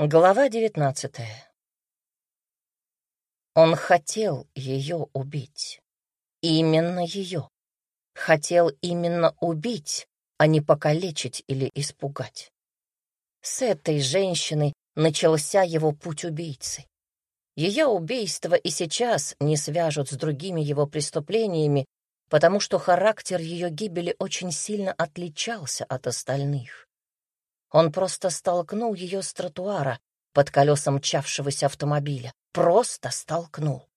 Глава девятнадцатая. Он хотел ее убить. Именно ее. Хотел именно убить, а не покалечить или испугать. С этой женщиной начался его путь убийцы. Ее убийство и сейчас не свяжут с другими его преступлениями, потому что характер ее гибели очень сильно отличался от остальных. Он просто столкнул ее с тротуара под колесом мчавшегося автомобиля. Просто столкнул.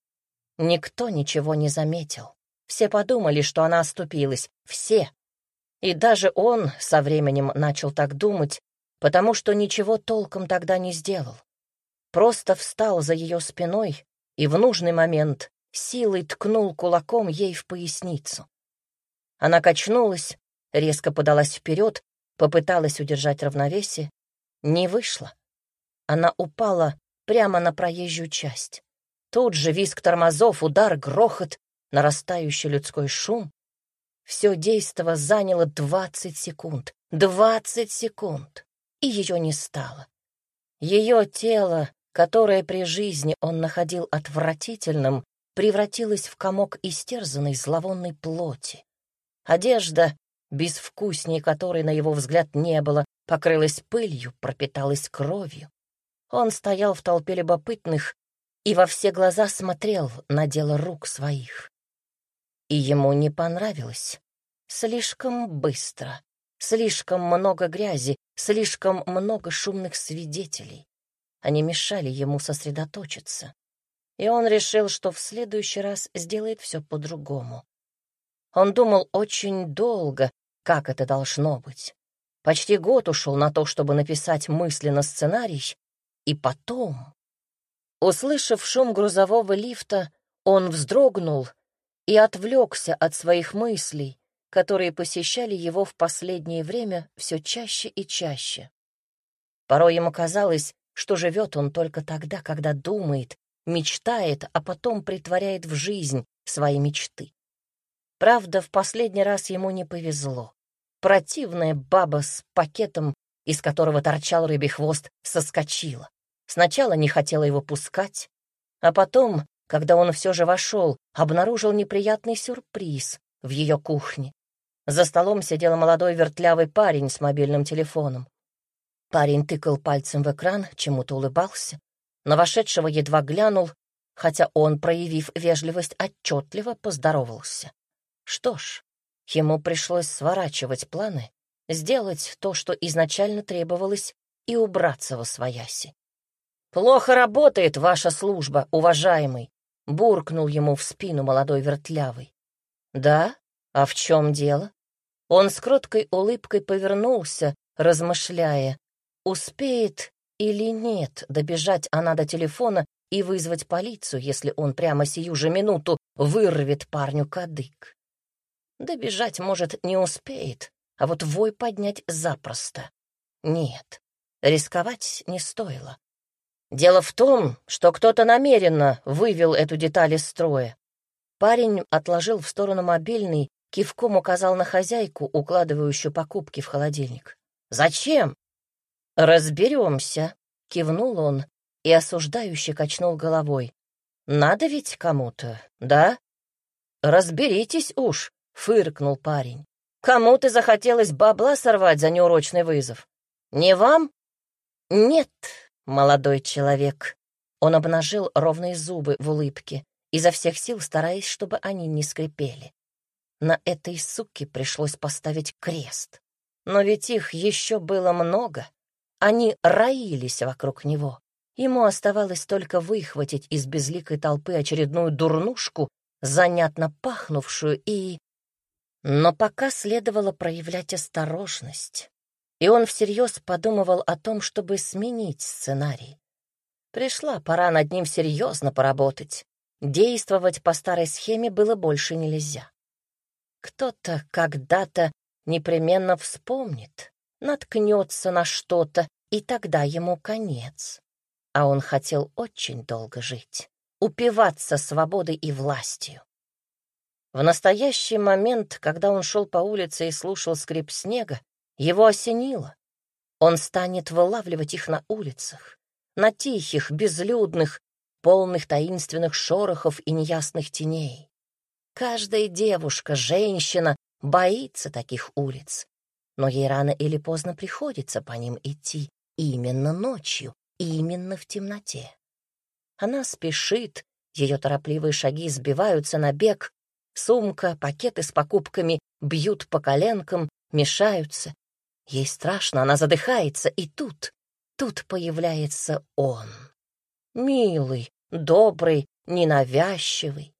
Никто ничего не заметил. Все подумали, что она оступилась. Все. И даже он со временем начал так думать, потому что ничего толком тогда не сделал. Просто встал за ее спиной и в нужный момент силой ткнул кулаком ей в поясницу. Она качнулась, резко подалась вперед, Попыталась удержать равновесие. Не вышло. Она упала прямо на проезжую часть. Тут же визг тормозов, удар, грохот, нарастающий людской шум. Все действо заняло двадцать секунд. Двадцать секунд. И ее не стало. Ее тело, которое при жизни он находил отвратительным, превратилось в комок истерзанной зловонной плоти. Одежда безвкусней которой, на его взгляд, не было, покрылась пылью, пропиталась кровью. Он стоял в толпе любопытных и во все глаза смотрел на дело рук своих. И ему не понравилось. Слишком быстро, слишком много грязи, слишком много шумных свидетелей. Они мешали ему сосредоточиться. И он решил, что в следующий раз сделает все по-другому. Он думал очень долго, как это должно быть. Почти год ушел на то, чтобы написать мысленно сценарий, и потом... Услышав шум грузового лифта, он вздрогнул и отвлекся от своих мыслей, которые посещали его в последнее время все чаще и чаще. Порой ему казалось, что живет он только тогда, когда думает, мечтает, а потом притворяет в жизнь свои мечты. Правда, в последний раз ему не повезло. Противная баба с пакетом, из которого торчал рыбий хвост, соскочила. Сначала не хотела его пускать, а потом, когда он все же вошел, обнаружил неприятный сюрприз в ее кухне. За столом сидел молодой вертлявый парень с мобильным телефоном. Парень тыкал пальцем в экран, чему-то улыбался. На вошедшего едва глянул, хотя он, проявив вежливость, отчетливо поздоровался. Что ж, ему пришлось сворачивать планы, сделать то, что изначально требовалось, и убраться во свояси. «Плохо работает ваша служба, уважаемый», — буркнул ему в спину молодой вертлявый. «Да? А в чем дело?» Он с кроткой улыбкой повернулся, размышляя, успеет или нет добежать она до телефона и вызвать полицию, если он прямо сию же минуту вырвет парню кадык. Добежать, может, не успеет, а вот вой поднять запросто. Нет, рисковать не стоило. Дело в том, что кто-то намеренно вывел эту деталь из строя. Парень отложил в сторону мобильный, кивком указал на хозяйку, укладывающую покупки в холодильник. «Зачем?» «Разберемся», — кивнул он и осуждающе качнул головой. «Надо ведь кому-то, да?» «Разберитесь уж», — фыркнул парень. «Кому ты захотелось бабла сорвать за неурочный вызов? Не вам?» «Нет, молодой человек». Он обнажил ровные зубы в улыбке, изо всех сил стараясь, чтобы они не скрипели. На этой суке пришлось поставить крест. Но ведь их еще было много. Они роились вокруг него. Ему оставалось только выхватить из безликой толпы очередную дурнушку, занятно пахнувшую и но пока следовало проявлять осторожность, и он всерьез подумывал о том, чтобы сменить сценарий. Пришла пора над ним серьезно поработать. Действовать по старой схеме было больше нельзя. Кто-то когда-то непременно вспомнит, наткнется на что-то, и тогда ему конец. А он хотел очень долго жить, упиваться свободой и властью. В настоящий момент, когда он шел по улице и слушал скрип снега, его осенило. Он станет вылавливать их на улицах, на тихих, безлюдных, полных таинственных шорохов и неясных теней. Каждая девушка, женщина боится таких улиц, но ей рано или поздно приходится по ним идти именно ночью, именно в темноте. Она спешит, ее торопливые шаги сбиваются на бег, сумка, пакеты с покупками бьют по коленкам, мешаются. Ей страшно, она задыхается, и тут, тут появляется он. Милый, добрый, ненавязчивый.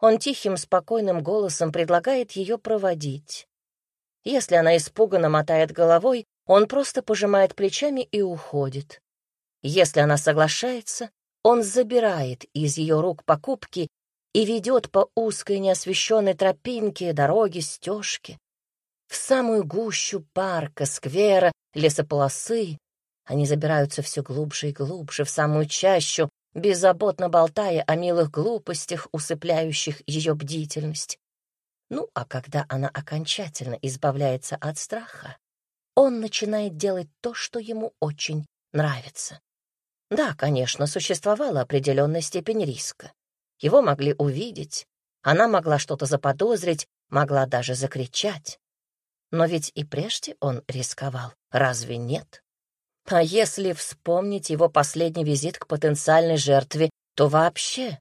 Он тихим, спокойным голосом предлагает ее проводить. Если она испуганно мотает головой, он просто пожимает плечами и уходит. Если она соглашается, он забирает из ее рук покупки и ведет по узкой неосвещенной тропинке, дороге, стежке, в самую гущу парка, сквера, лесополосы. Они забираются все глубже и глубже, в самую чащу, беззаботно болтая о милых глупостях, усыпляющих ее бдительность. Ну, а когда она окончательно избавляется от страха, он начинает делать то, что ему очень нравится. Да, конечно, существовала определенная степень риска. Его могли увидеть, она могла что-то заподозрить, могла даже закричать. Но ведь и прежде он рисковал, разве нет? А если вспомнить его последний визит к потенциальной жертве, то вообще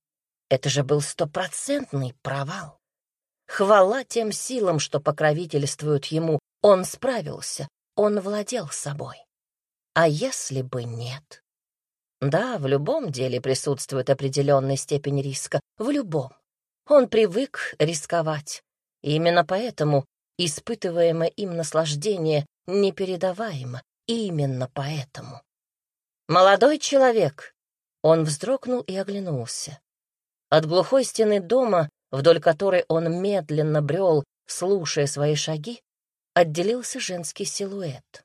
это же был стопроцентный провал. Хвала тем силам, что покровительствуют ему, он справился, он владел собой. А если бы нет? Да, в любом деле присутствует определенная степень риска, в любом. Он привык рисковать, и именно поэтому испытываемое им наслаждение непередаваемо, именно поэтому. «Молодой человек!» Он вздрогнул и оглянулся. От глухой стены дома, вдоль которой он медленно брел, слушая свои шаги, отделился женский силуэт.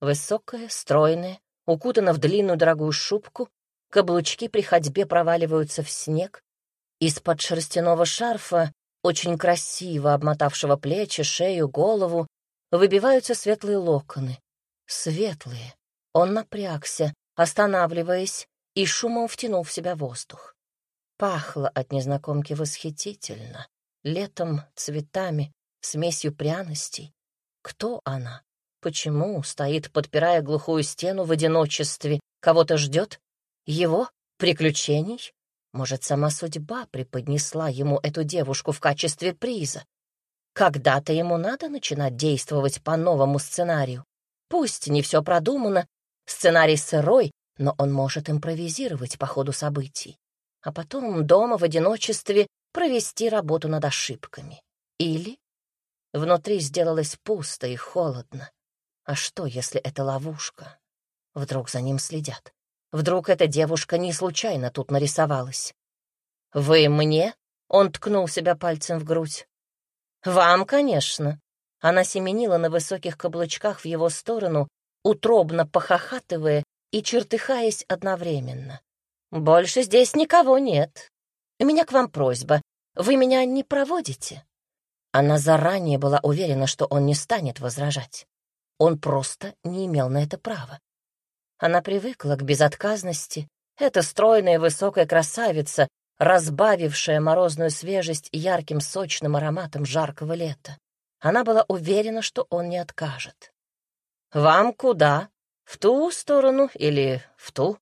Высокая, стройная, укутана в длинную дорогую шубку, каблучки при ходьбе проваливаются в снег. Из-под шерстяного шарфа, очень красиво обмотавшего плечи, шею, голову, выбиваются светлые локоны. Светлые. Он напрягся, останавливаясь, и шумом втянул в себя воздух. Пахло от незнакомки восхитительно. Летом, цветами, смесью пряностей. Кто она? Почему стоит, подпирая глухую стену в одиночестве? Кого-то ждет? Его? Приключений? Может, сама судьба преподнесла ему эту девушку в качестве приза? Когда-то ему надо начинать действовать по новому сценарию. Пусть не все продумано, сценарий сырой, но он может импровизировать по ходу событий. А потом дома в одиночестве провести работу над ошибками. Или внутри сделалось пусто и холодно. А что, если это ловушка? Вдруг за ним следят? Вдруг эта девушка не случайно тут нарисовалась? «Вы мне?» — он ткнул себя пальцем в грудь. «Вам, конечно». Она семенила на высоких каблучках в его сторону, утробно похохатывая и чертыхаясь одновременно. «Больше здесь никого нет. У меня к вам просьба. Вы меня не проводите?» Она заранее была уверена, что он не станет возражать. Он просто не имел на это права. Она привыкла к безотказности. Эта стройная высокая красавица, разбавившая морозную свежесть ярким сочным ароматом жаркого лета. Она была уверена, что он не откажет. «Вам куда? В ту сторону или в ту?»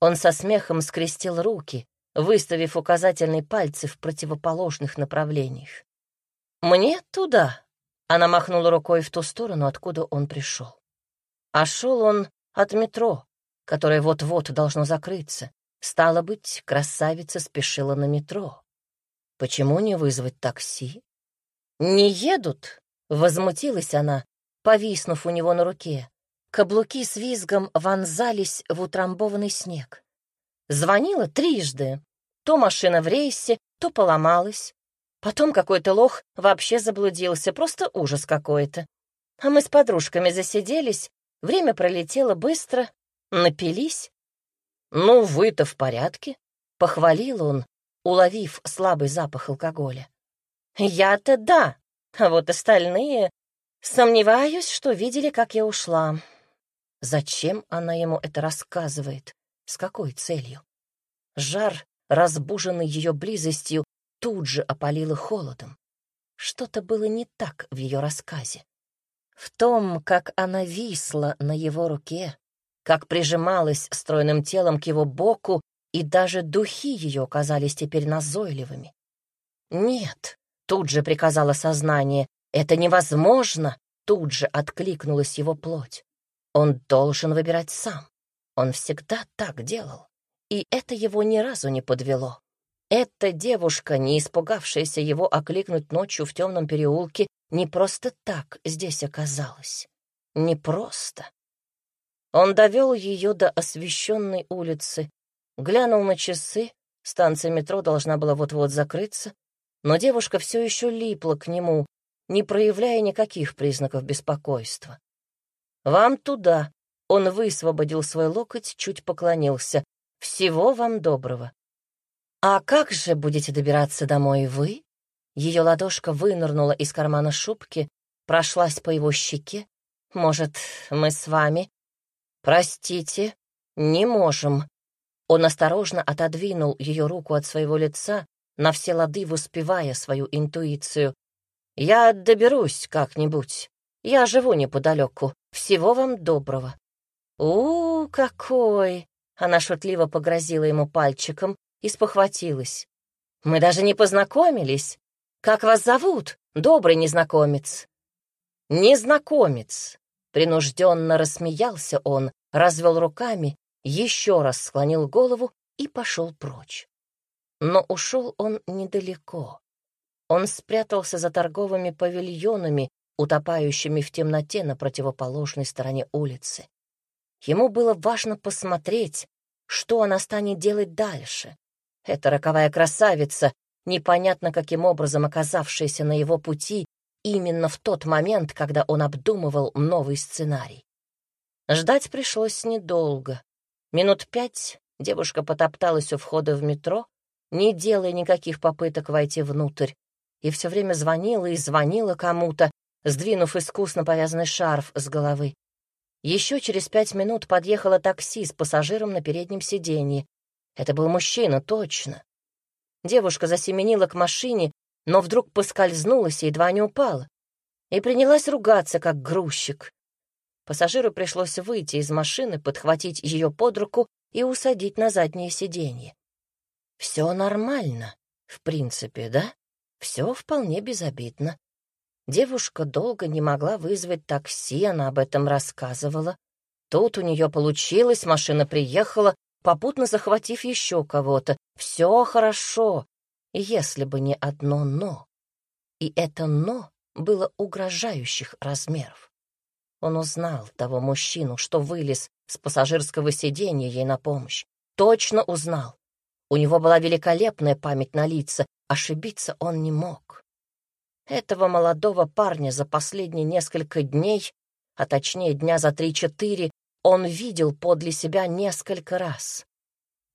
Он со смехом скрестил руки, выставив указательные пальцы в противоположных направлениях. «Мне туда», она махнула рукой в ту сторону, откуда он пришел. А шел он от метро, которое вот-вот должно закрыться. Стало быть, красавица спешила на метро. Почему не вызвать такси? «Не едут?» — возмутилась она, повиснув у него на руке. Каблуки с визгом вонзались в утрамбованный снег. Звонила трижды. То машина в рейсе, то поломалась. Потом какой-то лох вообще заблудился, просто ужас какой-то. А мы с подружками засиделись, время пролетело быстро, напились. «Ну, вы-то в порядке», — похвалил он, уловив слабый запах алкоголя. «Я-то да, а вот остальные... Сомневаюсь, что видели, как я ушла. Зачем она ему это рассказывает? С какой целью? Жар, разбуженный ее близостью, тут же опалило холодом. Что-то было не так в ее рассказе. В том, как она висла на его руке, как прижималась стройным телом к его боку, и даже духи ее казались теперь назойливыми. «Нет», — тут же приказало сознание, — «это невозможно», — тут же откликнулась его плоть. Он должен выбирать сам. Он всегда так делал. И это его ни разу не подвело. Эта девушка, не испугавшаяся его окликнуть ночью в темном переулке, не просто так здесь оказалась. Не просто. Он довел ее до освещенной улицы, глянул на часы, станция метро должна была вот-вот закрыться, но девушка все еще липла к нему, не проявляя никаких признаков беспокойства. «Вам туда», — он высвободил свой локоть, чуть поклонился. «Всего вам доброго». «А как же будете добираться домой вы?» Ее ладошка вынырнула из кармана шубки, прошлась по его щеке. «Может, мы с вами?» «Простите, не можем». Он осторожно отодвинул ее руку от своего лица, на все лады воспевая свою интуицию. «Я доберусь как-нибудь. Я живу неподалеку. Всего вам доброго». «У, какой!» — она шутливо погрозила ему пальчиком, и спохватилась. «Мы даже не познакомились. Как вас зовут, добрый незнакомец?» «Незнакомец!» — принужденно рассмеялся он, развел руками, еще раз склонил голову и пошел прочь. Но ушел он недалеко. Он спрятался за торговыми павильонами, утопающими в темноте на противоположной стороне улицы. Ему было важно посмотреть, что она станет делать дальше. Эта роковая красавица, непонятно каким образом оказавшаяся на его пути именно в тот момент, когда он обдумывал новый сценарий. Ждать пришлось недолго. Минут пять девушка потопталась у входа в метро, не делая никаких попыток войти внутрь, и все время звонила и звонила кому-то, сдвинув искусно повязанный шарф с головы. Еще через пять минут подъехало такси с пассажиром на переднем сиденье, это был мужчина, точно. Девушка засеменила к машине, но вдруг поскользнулась и едва не упала. И принялась ругаться, как грузчик. Пассажиру пришлось выйти из машины, подхватить ее под руку и усадить на заднее сиденье. Все нормально, в принципе, да? Все вполне безобидно. Девушка долго не могла вызвать такси, она об этом рассказывала. Тут у нее получилось, машина приехала, попутно захватив еще кого-то. Все хорошо, если бы не одно «но». И это «но» было угрожающих размеров. Он узнал того мужчину, что вылез с пассажирского сиденья ей на помощь. Точно узнал. У него была великолепная память на лица, ошибиться он не мог. Этого молодого парня за последние несколько дней, а точнее дня за три-четыре, он видел подле себя несколько раз.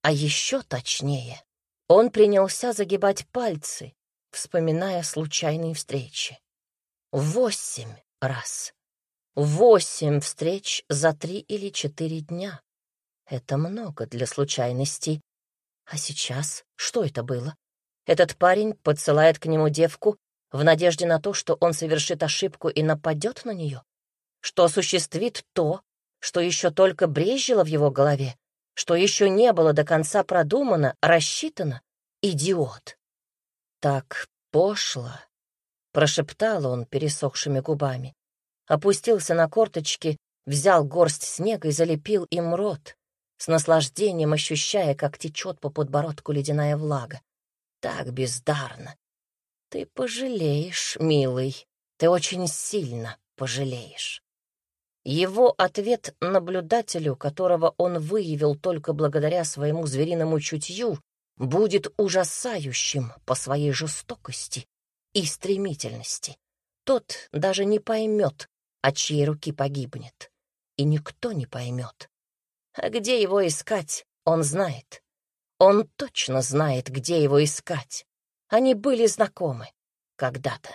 А еще точнее, он принялся загибать пальцы, вспоминая случайные встречи. Восемь раз. Восемь встреч за три или четыре дня. Это много для случайностей. А сейчас что это было? Этот парень подсылает к нему девку в надежде на то, что он совершит ошибку и нападет на нее? Что осуществит то, что еще только брезжило в его голове, что еще не было до конца продумано, рассчитано. Идиот. Так пошло, прошептал он пересохшими губами. Опустился на корточки, взял горсть снега и залепил им рот, с наслаждением ощущая, как течет по подбородку ледяная влага. Так бездарно. Ты пожалеешь, милый, ты очень сильно пожалеешь. Его ответ наблюдателю, которого он выявил только благодаря своему звериному чутью, будет ужасающим по своей жестокости и стремительности. Тот даже не поймет, от чьей руки погибнет. И никто не поймет. А где его искать, он знает. Он точно знает, где его искать. Они были знакомы когда-то.